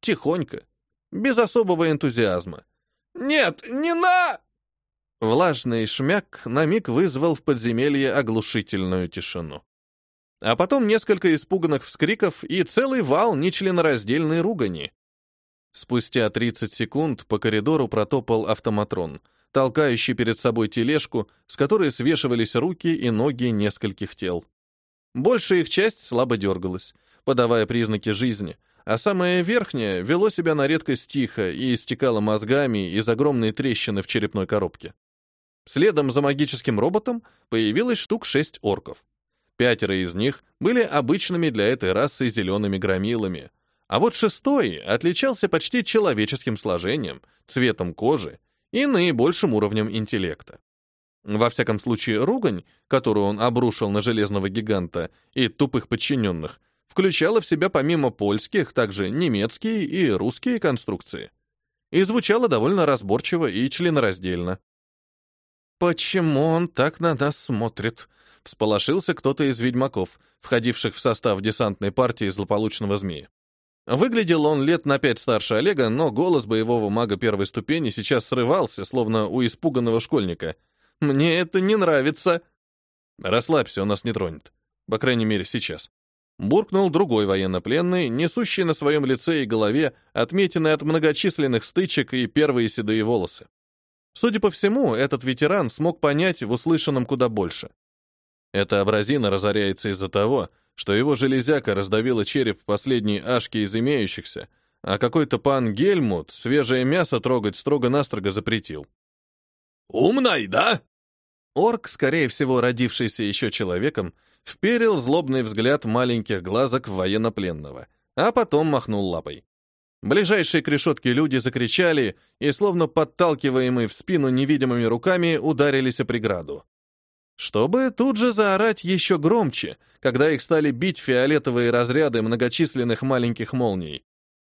тихонько, без особого энтузиазма. «Нет, не на!» Влажный шмяк на миг вызвал в подземелье оглушительную тишину. А потом несколько испуганных вскриков и целый вал нечленораздельной ругани. Спустя 30 секунд по коридору протопал автоматрон, толкающий перед собой тележку, с которой свешивались руки и ноги нескольких тел. Большая их часть слабо дергалась, подавая признаки жизни, а самое верхнее вело себя на редкость тихо и истекало мозгами из огромной трещины в черепной коробке. Следом за магическим роботом появилось штук шесть орков. Пятеро из них были обычными для этой расы зелеными громилами, А вот шестой отличался почти человеческим сложением, цветом кожи и наибольшим уровнем интеллекта. Во всяком случае, ругань, которую он обрушил на железного гиганта и тупых подчиненных, включала в себя помимо польских также немецкие и русские конструкции. И звучала довольно разборчиво и членораздельно. «Почему он так на нас смотрит?» — всполошился кто-то из ведьмаков, входивших в состав десантной партии злополучного змея. Выглядел он лет на пять старше Олега, но голос боевого мага первой ступени сейчас срывался, словно у испуганного школьника. «Мне это не нравится!» «Расслабься, он нас не тронет. По крайней мере, сейчас». Буркнул другой военнопленный, несущий на своем лице и голове отметины от многочисленных стычек и первые седые волосы. Судя по всему, этот ветеран смог понять в услышанном куда больше. Эта абразина разоряется из-за того, что его железяка раздавила череп последней ашки из имеющихся, а какой-то пан Гельмут свежее мясо трогать строго-настрого запретил. «Умный, да?» Орк, скорее всего, родившийся еще человеком, вперил злобный взгляд маленьких глазок в военнопленного, а потом махнул лапой. Ближайшие к решетке люди закричали и, словно подталкиваемые в спину невидимыми руками, ударились о преграду чтобы тут же заорать еще громче, когда их стали бить фиолетовые разряды многочисленных маленьких молний.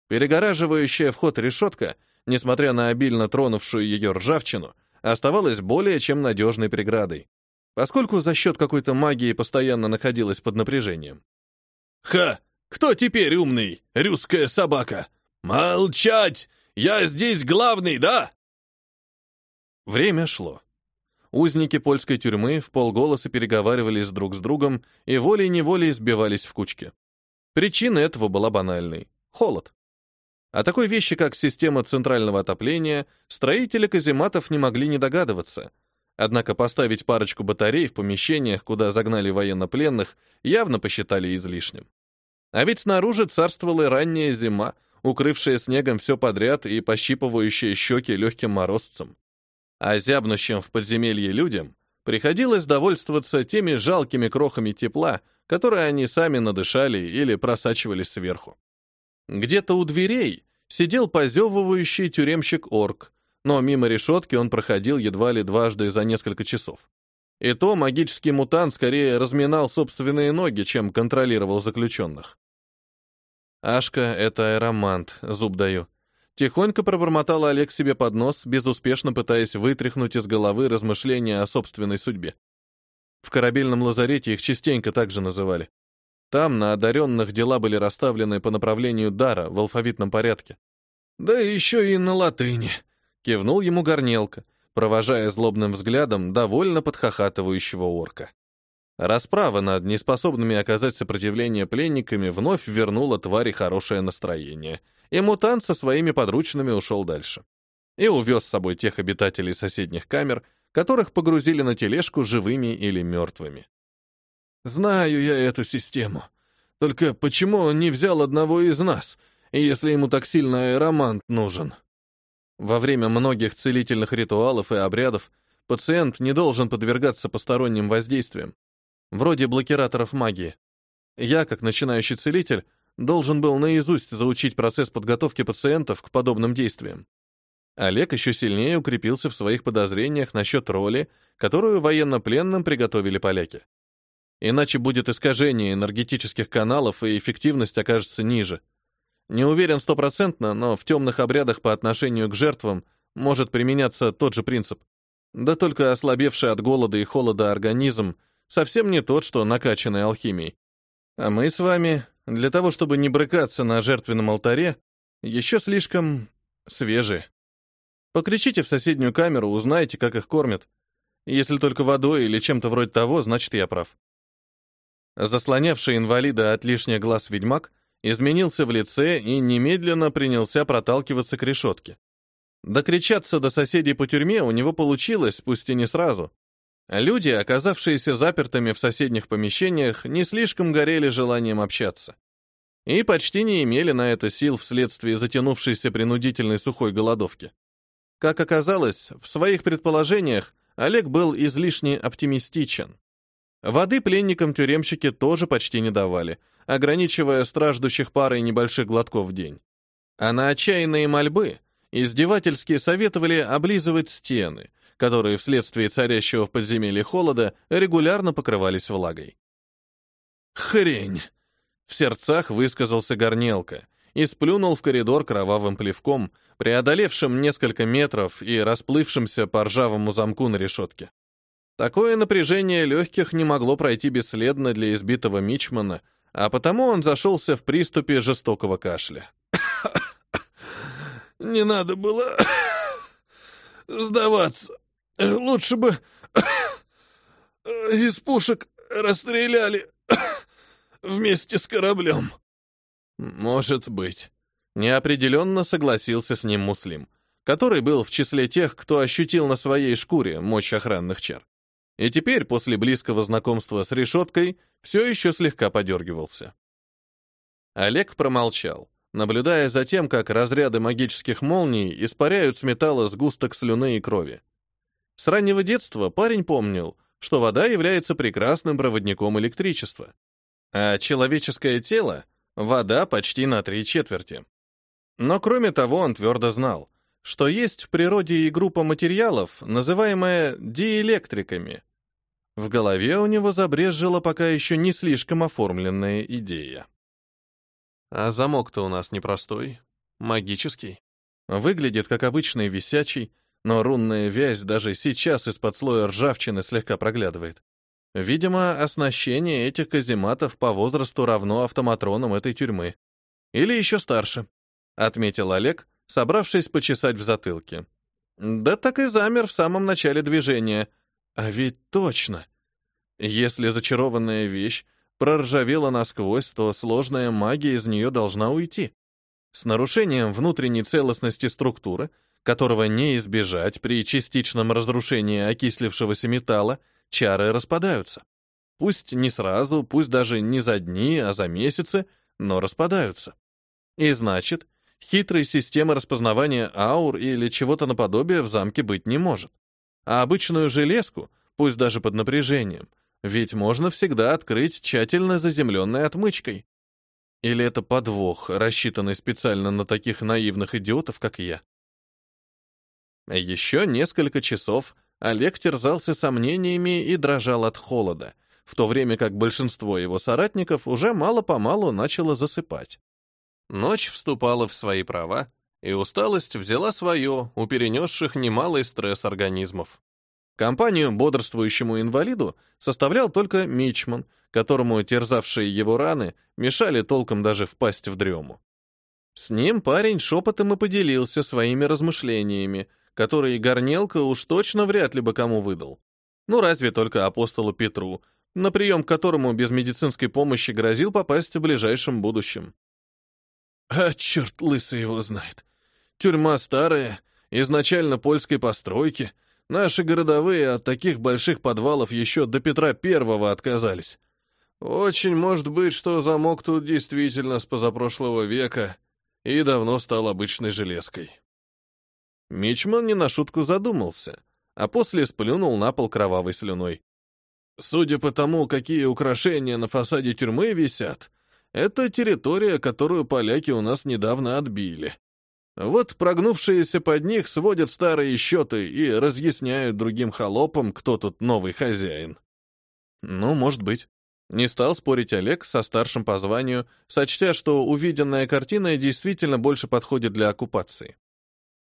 Перегораживающая вход решетка, несмотря на обильно тронувшую ее ржавчину, оставалась более чем надежной преградой, поскольку за счет какой-то магии постоянно находилась под напряжением. «Ха! Кто теперь умный? Русская собака! Молчать! Я здесь главный, да?» Время шло. Узники польской тюрьмы в полголоса переговаривались друг с другом и волей-неволей сбивались в кучки. Причина этого была банальной — холод. О такой вещи, как система центрального отопления, строители казематов не могли не догадываться. Однако поставить парочку батарей в помещениях, куда загнали военнопленных, явно посчитали излишним. А ведь снаружи царствовала ранняя зима, укрывшая снегом все подряд и пощипывающая щеки легким морозцем а зябнущим в подземелье людям приходилось довольствоваться теми жалкими крохами тепла, которые они сами надышали или просачивались сверху. Где-то у дверей сидел позевывающий тюремщик-орк, но мимо решетки он проходил едва ли дважды за несколько часов. И то магический мутант скорее разминал собственные ноги, чем контролировал заключенных. Ашка — это аэромант, зуб даю. Тихонько пробормотал Олег себе под нос, безуспешно пытаясь вытряхнуть из головы размышления о собственной судьбе. В корабельном лазарете их частенько так же называли. Там на одаренных дела были расставлены по направлению дара в алфавитном порядке. «Да еще и на латыни», — кивнул ему Горнелка, провожая злобным взглядом довольно подхохатывающего орка. Расправа над неспособными оказать сопротивление пленниками вновь вернула твари хорошее настроение — и мутант со своими подручными ушел дальше. И увез с собой тех обитателей соседних камер, которых погрузили на тележку живыми или мертвыми. «Знаю я эту систему. Только почему он не взял одного из нас, если ему так сильно аэромант нужен?» Во время многих целительных ритуалов и обрядов пациент не должен подвергаться посторонним воздействиям, вроде блокираторов магии. Я, как начинающий целитель, должен был наизусть заучить процесс подготовки пациентов к подобным действиям. Олег еще сильнее укрепился в своих подозрениях насчет роли, которую военнопленным приготовили поляки. Иначе будет искажение энергетических каналов, и эффективность окажется ниже. Не уверен стопроцентно, но в темных обрядах по отношению к жертвам может применяться тот же принцип. Да только ослабевший от голода и холода организм совсем не тот, что накачанный алхимией. А мы с вами для того, чтобы не брыкаться на жертвенном алтаре, еще слишком свежие. Покричите в соседнюю камеру, узнайте, как их кормят. Если только водой или чем-то вроде того, значит, я прав. Заслонявший инвалида от лишних глаз ведьмак изменился в лице и немедленно принялся проталкиваться к решетке. Докричаться до соседей по тюрьме у него получилось, пусть и не сразу. Люди, оказавшиеся запертыми в соседних помещениях, не слишком горели желанием общаться. И почти не имели на это сил вследствие затянувшейся принудительной сухой голодовки. Как оказалось, в своих предположениях Олег был излишне оптимистичен. Воды пленникам тюремщики тоже почти не давали, ограничивая страждущих парой небольших глотков в день. А на отчаянные мольбы издевательски советовали облизывать стены, которые вследствие царящего в подземелье холода регулярно покрывались влагой. «Хрень!» — в сердцах высказался Горнелка и сплюнул в коридор кровавым плевком, преодолевшим несколько метров и расплывшимся по ржавому замку на решетке. Такое напряжение легких не могло пройти бесследно для избитого мичмана, а потому он зашелся в приступе жестокого кашля. [coughs] «Не надо было [coughs] сдаваться. Лучше бы [coughs] из пушек расстреляли вместе с кораблем». «Может быть». Неопределенно согласился с ним Муслим, который был в числе тех, кто ощутил на своей шкуре мощь охранных чар. И теперь, после близкого знакомства с решеткой, все еще слегка подергивался. Олег промолчал, наблюдая за тем, как разряды магических молний испаряют с металла сгусток слюны и крови. С раннего детства парень помнил, что вода является прекрасным проводником электричества, а человеческое тело — вода почти на три четверти. Но кроме того, он твердо знал, что есть в природе и группа материалов, называемая диэлектриками, в голове у него забрезжила пока еще не слишком оформленная идея. А замок-то у нас непростой, магический. Выглядит как обычный висячий, но рунная вязь даже сейчас из-под слоя ржавчины слегка проглядывает. Видимо, оснащение этих казематов по возрасту равно автоматронам этой тюрьмы. Или еще старше, отметил Олег, собравшись почесать в затылке. Да так и замер в самом начале движения. А ведь точно. Если зачарованная вещь проржавела насквозь, то сложная магия из нее должна уйти. С нарушением внутренней целостности структуры, которого не избежать при частичном разрушении окислившегося металла, чары распадаются. Пусть не сразу, пусть даже не за дни, а за месяцы, но распадаются. И значит, хитрой системы распознавания аур или чего-то наподобие в замке быть не может. А обычную железку, пусть даже под напряжением, ведь можно всегда открыть тщательно заземленной отмычкой. Или это подвох, рассчитанный специально на таких наивных идиотов, как я? Еще несколько часов Олег терзался сомнениями и дрожал от холода, в то время как большинство его соратников уже мало-помалу начало засыпать. Ночь вступала в свои права, и усталость взяла свое у перенесших немалый стресс организмов. Компанию бодрствующему инвалиду составлял только Мичман, которому терзавшие его раны мешали толком даже впасть в дрему. С ним парень шепотом и поделился своими размышлениями, которые Горнелка уж точно вряд ли бы кому выдал. Ну, разве только апостолу Петру, на прием к которому без медицинской помощи грозил попасть в ближайшем будущем. А черт лысый его знает. Тюрьма старая, изначально польской постройки — Наши городовые от таких больших подвалов еще до Петра Первого отказались. Очень может быть, что замок тут действительно с позапрошлого века и давно стал обычной железкой. Мичман не на шутку задумался, а после сплюнул на пол кровавой слюной. Судя по тому, какие украшения на фасаде тюрьмы висят, это территория, которую поляки у нас недавно отбили. Вот прогнувшиеся под них сводят старые счеты и разъясняют другим холопам, кто тут новый хозяин. Ну, может быть. Не стал спорить Олег со старшим по званию, сочтя, что увиденная картина действительно больше подходит для оккупации.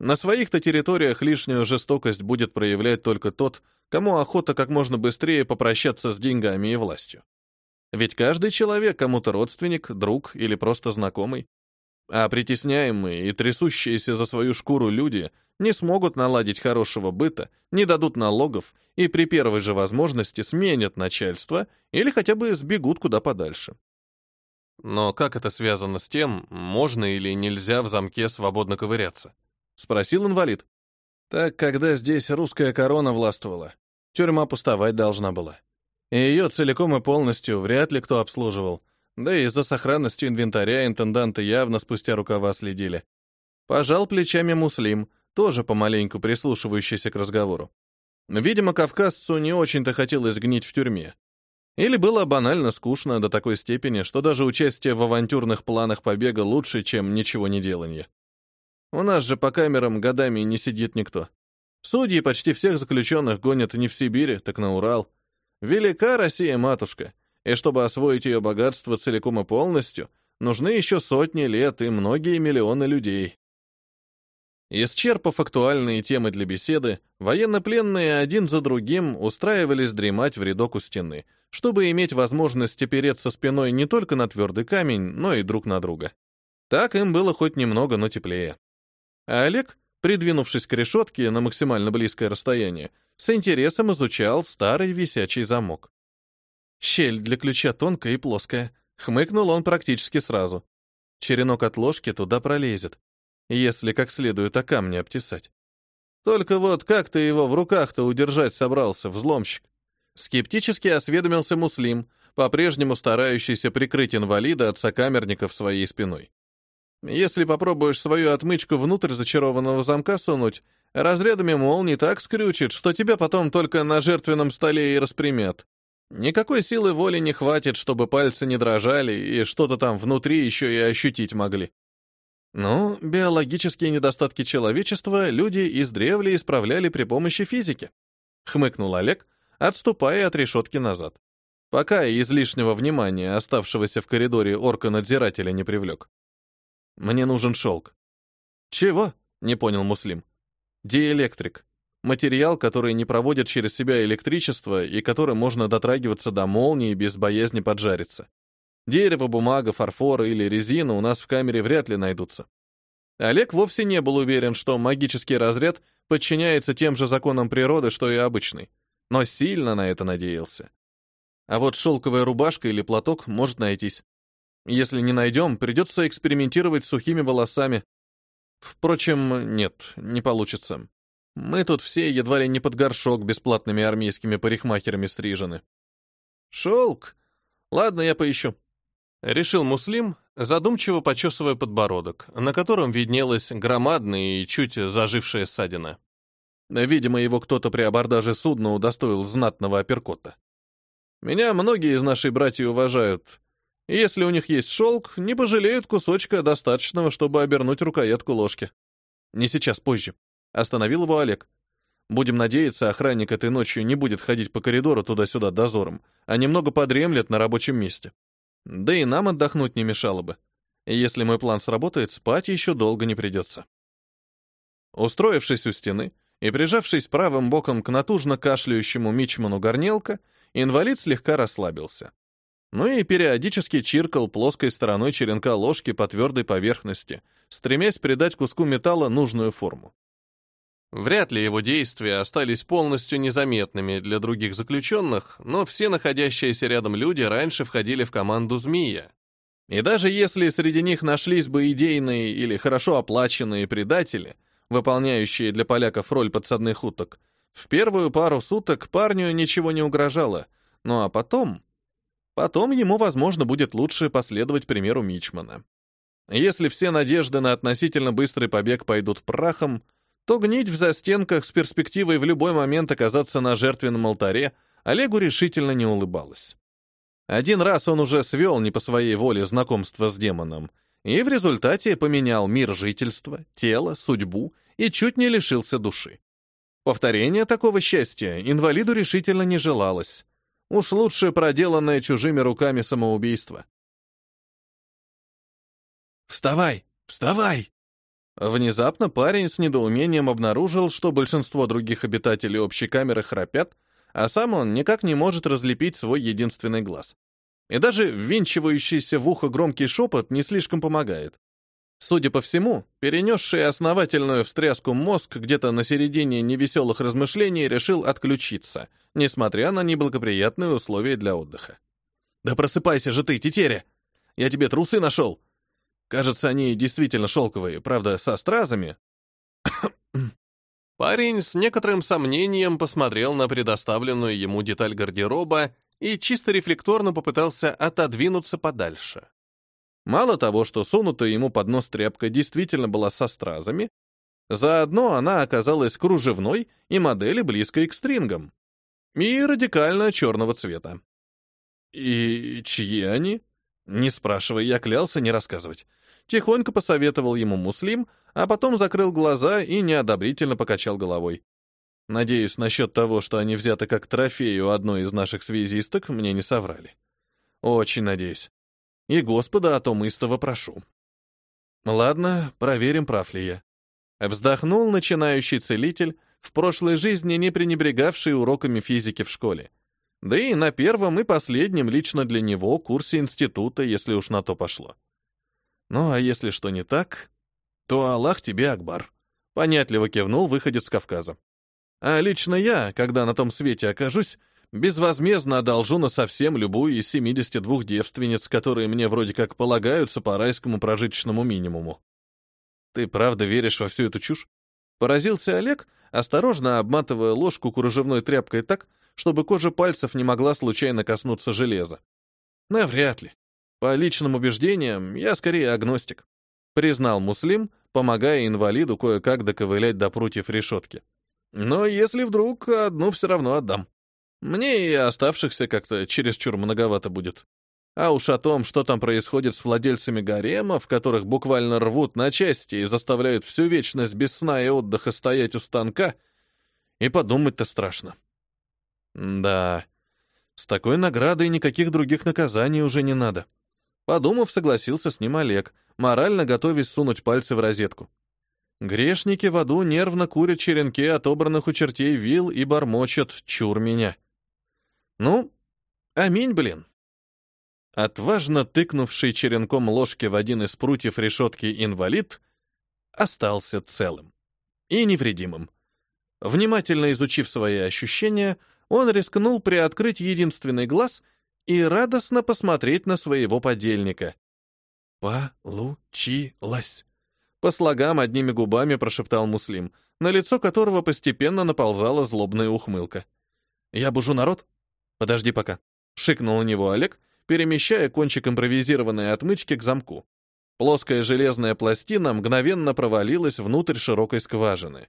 На своих-то территориях лишнюю жестокость будет проявлять только тот, кому охота как можно быстрее попрощаться с деньгами и властью. Ведь каждый человек кому-то родственник, друг или просто знакомый. А притесняемые и трясущиеся за свою шкуру люди не смогут наладить хорошего быта, не дадут налогов и при первой же возможности сменят начальство или хотя бы сбегут куда подальше. Но как это связано с тем, можно или нельзя в замке свободно ковыряться? Спросил инвалид. Так, когда здесь русская корона властвовала, тюрьма пустовать должна была. И ее целиком и полностью вряд ли кто обслуживал. Да и за сохранностью инвентаря интенданты явно спустя рукава следили. Пожал плечами Муслим, тоже помаленьку прислушивающийся к разговору. Видимо, кавказцу не очень-то хотелось гнить в тюрьме. Или было банально скучно до такой степени, что даже участие в авантюрных планах побега лучше, чем ничего не деланье. У нас же по камерам годами не сидит никто. Судьи почти всех заключенных гонят не в Сибири, так на Урал. Велика Россия-матушка, и чтобы освоить ее богатство целиком и полностью, нужны еще сотни лет и многие миллионы людей. Исчерпав актуальные темы для беседы, военнопленные один за другим устраивались дремать в рядок у стены, чтобы иметь возможность опереться спиной не только на твердый камень, но и друг на друга. Так им было хоть немного, но теплее. А Олег, придвинувшись к решетке на максимально близкое расстояние, с интересом изучал старый висячий замок. Щель для ключа тонкая и плоская. Хмыкнул он практически сразу. Черенок от ложки туда пролезет если как следует о камне обтесать. Только вот как ты его в руках-то удержать собрался, взломщик? Скептически осведомился Муслим, по-прежнему старающийся прикрыть инвалида от сокамерников своей спиной. Если попробуешь свою отмычку внутрь зачарованного замка сунуть, разрядами молнии так скрючит, что тебя потом только на жертвенном столе и распрямят. Никакой силы воли не хватит, чтобы пальцы не дрожали и что-то там внутри еще и ощутить могли. Ну, биологические недостатки человечества люди издревле исправляли при помощи физики. Хмыкнул Олег, отступая от решетки назад. Пока излишнего внимания оставшегося в коридоре орка-надзирателя не привлек. Мне нужен шелк. Чего? Не понял Муслим. Диэлектрик. Материал, который не проводит через себя электричество и которым можно дотрагиваться до молнии без боязни поджариться. Дерево, бумага, фарфор или резина у нас в камере вряд ли найдутся. Олег вовсе не был уверен, что магический разряд подчиняется тем же законам природы, что и обычный, но сильно на это надеялся. А вот шелковая рубашка или платок может найтись. Если не найдем, придется экспериментировать с сухими волосами. Впрочем, нет, не получится. Мы тут все едва ли не под горшок бесплатными армейскими парикмахерами стрижены. Шелк? Ладно, я поищу. Решил Муслим, задумчиво почесывая подбородок, на котором виднелась громадная и чуть зажившая ссадина. Видимо, его кто-то при абордаже судна удостоил знатного апперкота. Меня многие из нашей братьев уважают. Если у них есть шелк, не пожалеют кусочка достаточного, чтобы обернуть рукоятку ложки. Не сейчас, позже. Остановил его Олег. Будем надеяться, охранник этой ночью не будет ходить по коридору туда-сюда дозором, а немного подремлет на рабочем месте. Да и нам отдохнуть не мешало бы. Если мой план сработает, спать еще долго не придется. Устроившись у стены и прижавшись правым боком к натужно кашляющему мичману горнелка, инвалид слегка расслабился. Ну и периодически чиркал плоской стороной черенка ложки по твердой поверхности, стремясь придать куску металла нужную форму. Вряд ли его действия остались полностью незаметными для других заключенных, но все находящиеся рядом люди раньше входили в команду «Змея». И даже если среди них нашлись бы идейные или хорошо оплаченные предатели, выполняющие для поляков роль подсадных уток, в первую пару суток парню ничего не угрожало, ну а потом... Потом ему, возможно, будет лучше последовать примеру Мичмана. Если все надежды на относительно быстрый побег пойдут прахом, то гнить в застенках с перспективой в любой момент оказаться на жертвенном алтаре Олегу решительно не улыбалось. Один раз он уже свел не по своей воле знакомство с демоном, и в результате поменял мир жительства, тело, судьбу и чуть не лишился души. Повторение такого счастья инвалиду решительно не желалось. Уж лучше проделанное чужими руками самоубийство. «Вставай! Вставай!» Внезапно парень с недоумением обнаружил, что большинство других обитателей общей камеры храпят, а сам он никак не может разлепить свой единственный глаз. И даже ввинчивающийся в ухо громкий шепот не слишком помогает. Судя по всему, перенесший основательную встряску мозг где-то на середине невеселых размышлений решил отключиться, несмотря на неблагоприятные условия для отдыха. «Да просыпайся же ты, тетеря! Я тебе трусы нашел!» Кажется, они действительно шелковые, правда, со стразами. [coughs] Парень с некоторым сомнением посмотрел на предоставленную ему деталь гардероба и чисто рефлекторно попытался отодвинуться подальше. Мало того, что сунутая ему под нос тряпка действительно была со стразами, заодно она оказалась кружевной и модели близкой к стрингам. И радикально черного цвета. И чьи они? Не спрашивая, я клялся не рассказывать. Тихонько посоветовал ему Муслим, а потом закрыл глаза и неодобрительно покачал головой. Надеюсь, насчет того, что они взяты как трофей у одной из наших связисток, мне не соврали. Очень надеюсь. И Господа о том истово прошу. Ладно, проверим, прав ли я. Вздохнул начинающий целитель, в прошлой жизни не пренебрегавший уроками физики в школе. Да и на первом и последнем лично для него курсе института, если уж на то пошло. Ну а если что не так, то Аллах тебе Акбар. Понятливо кивнул выходец с Кавказа. А лично я, когда на том свете окажусь, безвозмездно одолжу на совсем любую из 72 девственниц, которые мне вроде как полагаются по райскому прожиточному минимуму. Ты правда веришь во всю эту чушь? Поразился Олег, осторожно обматывая ложку кружевной тряпкой так, чтобы кожа пальцев не могла случайно коснуться железа. Навряд ли. По личным убеждениям, я скорее агностик. Признал Муслим, помогая инвалиду кое-как доковылять до прутьев решетки. Но если вдруг, одну все равно отдам. Мне и оставшихся как-то чересчур многовато будет. А уж о том, что там происходит с владельцами гаремов, которых буквально рвут на части и заставляют всю вечность без сна и отдыха стоять у станка, и подумать-то страшно. Да, с такой наградой никаких других наказаний уже не надо. Подумав, согласился с ним Олег, морально готовясь сунуть пальцы в розетку. Грешники в аду нервно курят черенки отобранных у чертей вил и бормочут «чур меня». Ну, аминь, блин. Отважно тыкнувший черенком ложки в один из прутьев решетки инвалид остался целым и невредимым. Внимательно изучив свои ощущения, он рискнул приоткрыть единственный глаз и радостно посмотреть на своего подельника. «Получилось!» По слогам одними губами прошептал Муслим, на лицо которого постепенно наползала злобная ухмылка. «Я бужу народ?» «Подожди пока», — шикнул на него Олег, перемещая кончик импровизированной отмычки к замку. Плоская железная пластина мгновенно провалилась внутрь широкой скважины.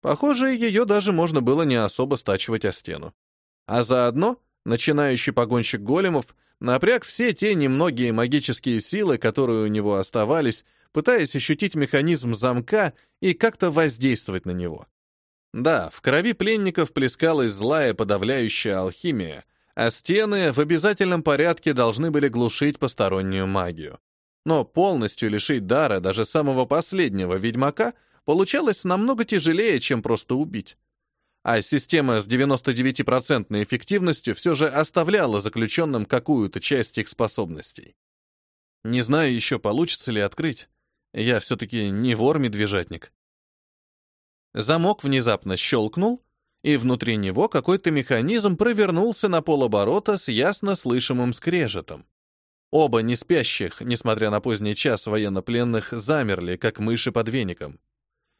Похоже, ее даже можно было не особо стачивать о стену. А заодно начинающий погонщик големов напряг все те немногие магические силы, которые у него оставались, пытаясь ощутить механизм замка и как-то воздействовать на него. Да, в крови пленников плескалась злая подавляющая алхимия, а стены в обязательном порядке должны были глушить постороннюю магию. Но полностью лишить дара даже самого последнего ведьмака получалось намного тяжелее, чем просто убить. А система с 99% эффективностью все же оставляла заключенным какую-то часть их способностей. Не знаю еще, получится ли открыть. Я все-таки не вор-медвежатник. Замок внезапно щелкнул, и внутри него какой-то механизм провернулся на полоборота с ясно слышимым скрежетом. Оба не спящих, несмотря на поздний час военнопленных, замерли, как мыши под веником.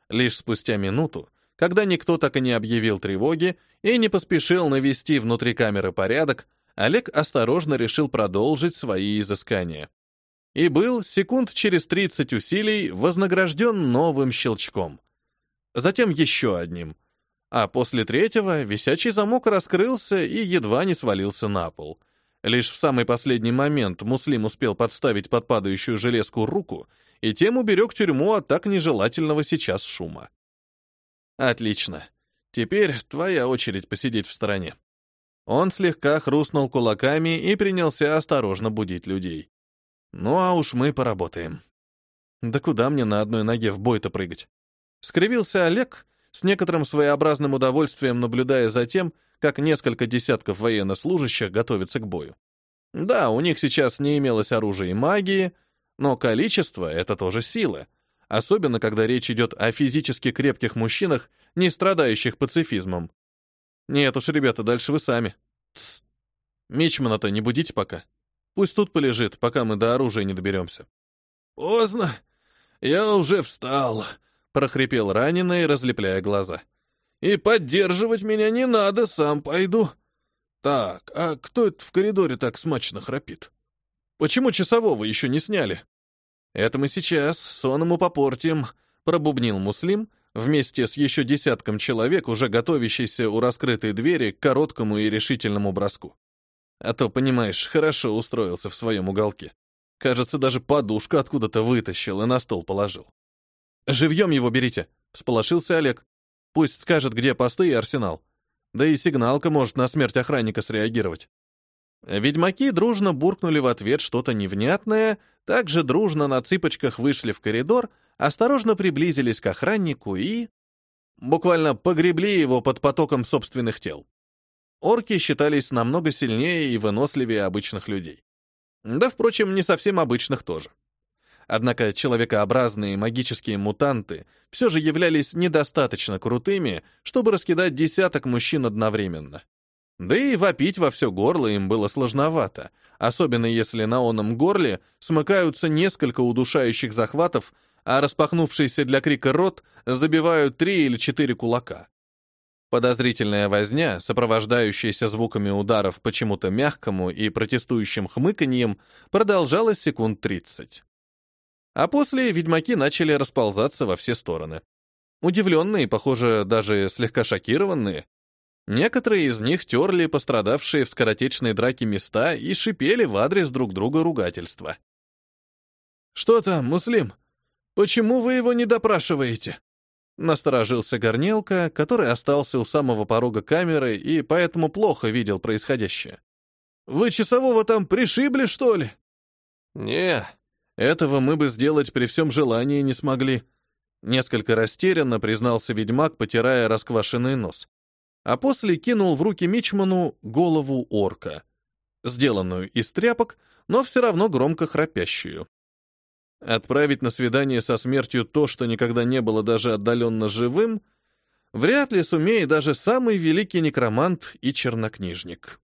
Лишь спустя минуту, когда никто так и не объявил тревоги и не поспешил навести внутри камеры порядок, Олег осторожно решил продолжить свои изыскания. И был секунд через 30 усилий вознагражден новым щелчком. Затем еще одним. А после третьего висячий замок раскрылся и едва не свалился на пол. Лишь в самый последний момент Муслим успел подставить под падающую железку руку — и тем уберег тюрьму от так нежелательного сейчас шума. Отлично. Теперь твоя очередь посидеть в стороне. Он слегка хрустнул кулаками и принялся осторожно будить людей. Ну а уж мы поработаем. Да куда мне на одной ноге в бой-то прыгать? Скривился Олег, с некоторым своеобразным удовольствием наблюдая за тем, как несколько десятков военнослужащих готовятся к бою. Да, у них сейчас не имелось оружия и магии, но количество — это тоже сила, особенно когда речь идет о физически крепких мужчинах, не страдающих пацифизмом. Нет уж, ребята, дальше вы сами. Тсс. Мичмана-то не будите пока. Пусть тут полежит, пока мы до оружия не доберемся. Поздно. Я уже встал, прохрипел раненый, разлепляя глаза. И поддерживать меня не надо, сам пойду. Так, а кто это в коридоре так смачно храпит? Почему часового еще не сняли? Это мы сейчас сон ему попортим, пробубнил Муслим, вместе с еще десятком человек, уже готовящийся у раскрытой двери к короткому и решительному броску. А то, понимаешь, хорошо устроился в своем уголке. Кажется, даже подушку откуда-то вытащил и на стол положил. «Живьем его берите», — всполошился Олег. «Пусть скажет, где посты и арсенал. Да и сигналка может на смерть охранника среагировать». Ведьмаки дружно буркнули в ответ что-то невнятное, также дружно на цыпочках вышли в коридор, осторожно приблизились к охраннику и... буквально погребли его под потоком собственных тел. Орки считались намного сильнее и выносливее обычных людей. Да, впрочем, не совсем обычных тоже. Однако человекообразные магические мутанты все же являлись недостаточно крутыми, чтобы раскидать десяток мужчин одновременно. Да и вопить во все горло им было сложновато, особенно если на оном горле смыкаются несколько удушающих захватов, а распахнувшийся для крика рот забивают три или четыре кулака. Подозрительная возня, сопровождающаяся звуками ударов почему-то мягкому и протестующим хмыканьем, продолжалась секунд тридцать. А после ведьмаки начали расползаться во все стороны. Удивленные, похоже, даже слегка шокированные, Некоторые из них терли пострадавшие в скоротечной драке места и шипели в адрес друг друга ругательства. «Что там, Муслим? Почему вы его не допрашиваете?» Насторожился Горнелка, который остался у самого порога камеры и поэтому плохо видел происходящее. «Вы часового там пришибли, что ли?» «Не, этого мы бы сделать при всем желании не смогли», несколько растерянно признался ведьмак, потирая расквашенный нос а после кинул в руки Мичману голову орка, сделанную из тряпок, но все равно громко храпящую. Отправить на свидание со смертью то, что никогда не было даже отдаленно живым, вряд ли сумеет даже самый великий некромант и чернокнижник.